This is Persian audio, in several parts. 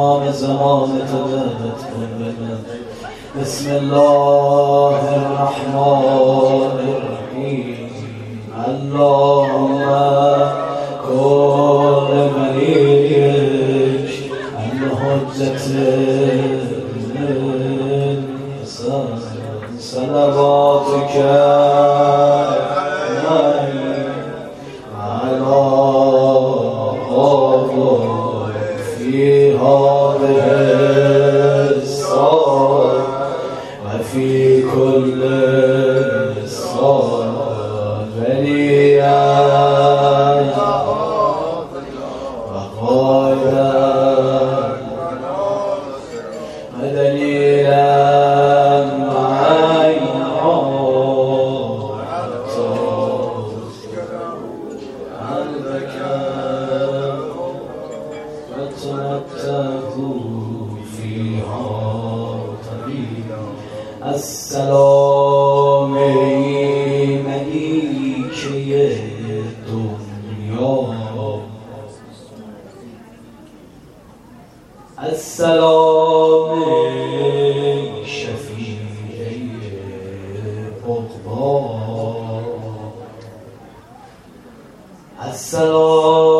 امام زمان تدرت كلنا بسم الله الرحمن الرحيم. اللهم كن مليك الحجة صلواتك Assalam.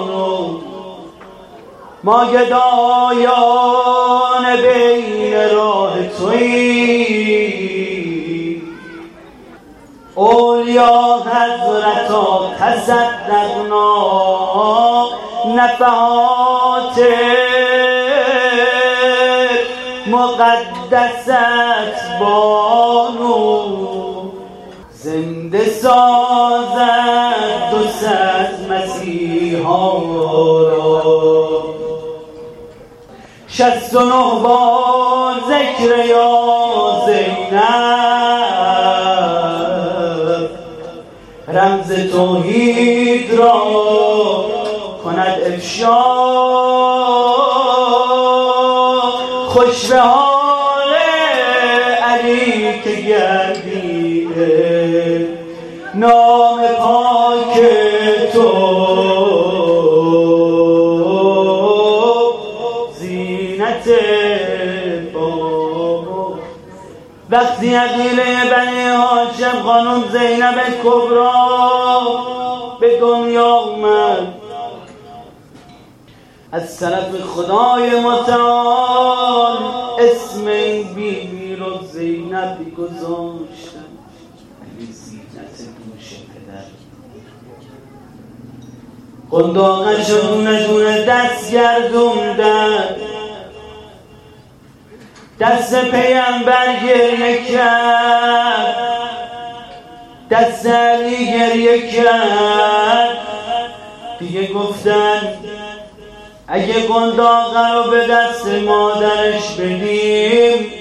خانم ما گدایان بین راه توی اولیا حضرتا تصدقنا نفحات مقدست بانو. زنده سازد دو صد مسیحا را. شست و نه بار ذکر یا زینب. رمز توحید را کند افشا. خوش به حال علی که گردیده. نام پاک تو. زینت بابا. وقتی عقیله بنی هاشم خانم زینب کبرا به دنیا اومد. از طرف خدای متعال اسم این بیبی رو زینبی گذاشتن پدر قنداقش دونه دونه دست گردوندن دست پیمبر گریه کرد. دست علی گریه کرد. دیگه گفتن اگه قنداقه رو به دست مادرش بدیم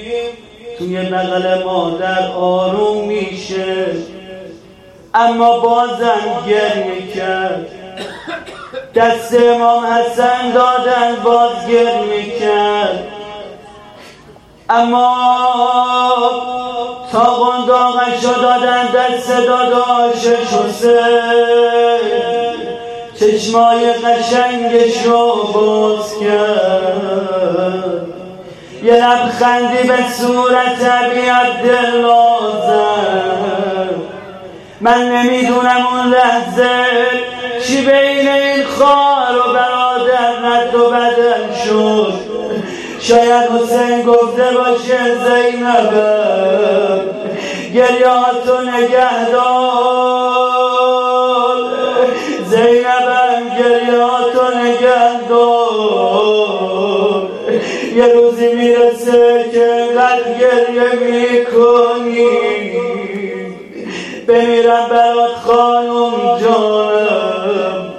توی بغل مادر آروم میشه. اما بازم گریه کرد دست امام حسن دادن بازگر می‌کرد. اما تا قنداقش رو دادن دست داداش حسین. چشمای قشنگش رو باز کرد. یه لبخندی به صورت ابی عبدالله زد من نمی‌دونم اون لحظه چی بین این خار و برادر رد و بدل شد. شاید حسین گفته باشه زینب. گریاتو نگه دار. بمیرم برات خانم جانم.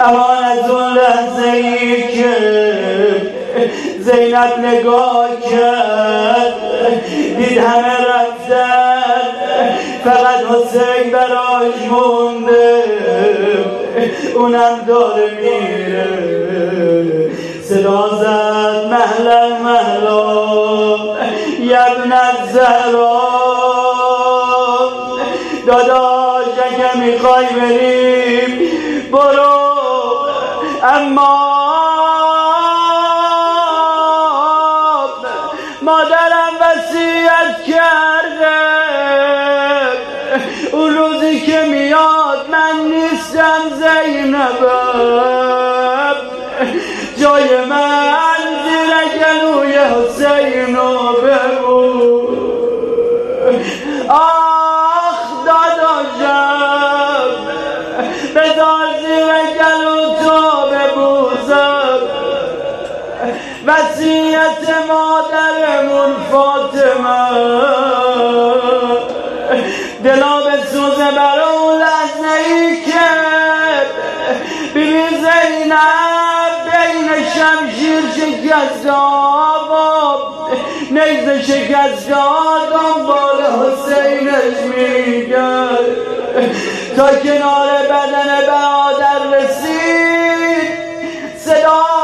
امان از اون لحظه ای که زینب نگاه کرد. دید همه رفتن. فقط حسین براش مونده. اونم داره میره. صدا زد محلا محلا یبن الزهرا داداش اگه می‌خوای بریم. برو. اما مادرم وسیعت کرده. اون روزی که میاد من نیستم زینب. جای من زیر گلوی حسین و بگو آخ وسیعت مادرمون فاطمه. دلا به سوزه برا اون لحظه که بیبی زینب بین شمشیر شکست آباب نیز شکست دنبال حسینش میگرد تا کنار بدن برادر رسید صدا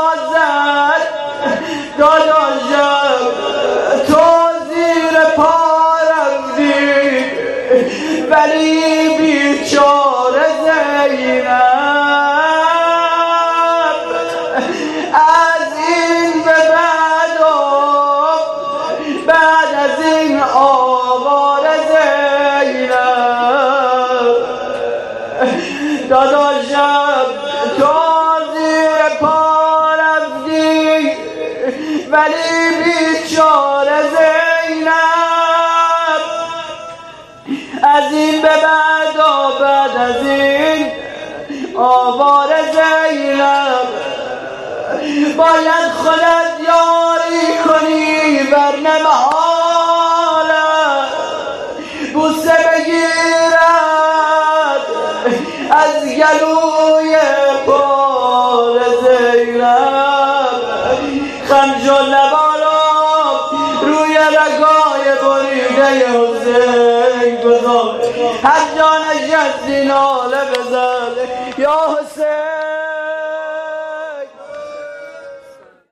داداشم تو زیر پا رفتی ولی بیچاره زینب. از این به بعد بعد از این آوار زینب. داداشم این به بعد و بعد از این آوار زینب. باید خودت یاری کنی ورنه محاله بوسه بگیرد از گلوی پار زینب. خمج و لبارا روی رگای بریده حسین گذار هر جا نشستی ناله بزن. یا حسین.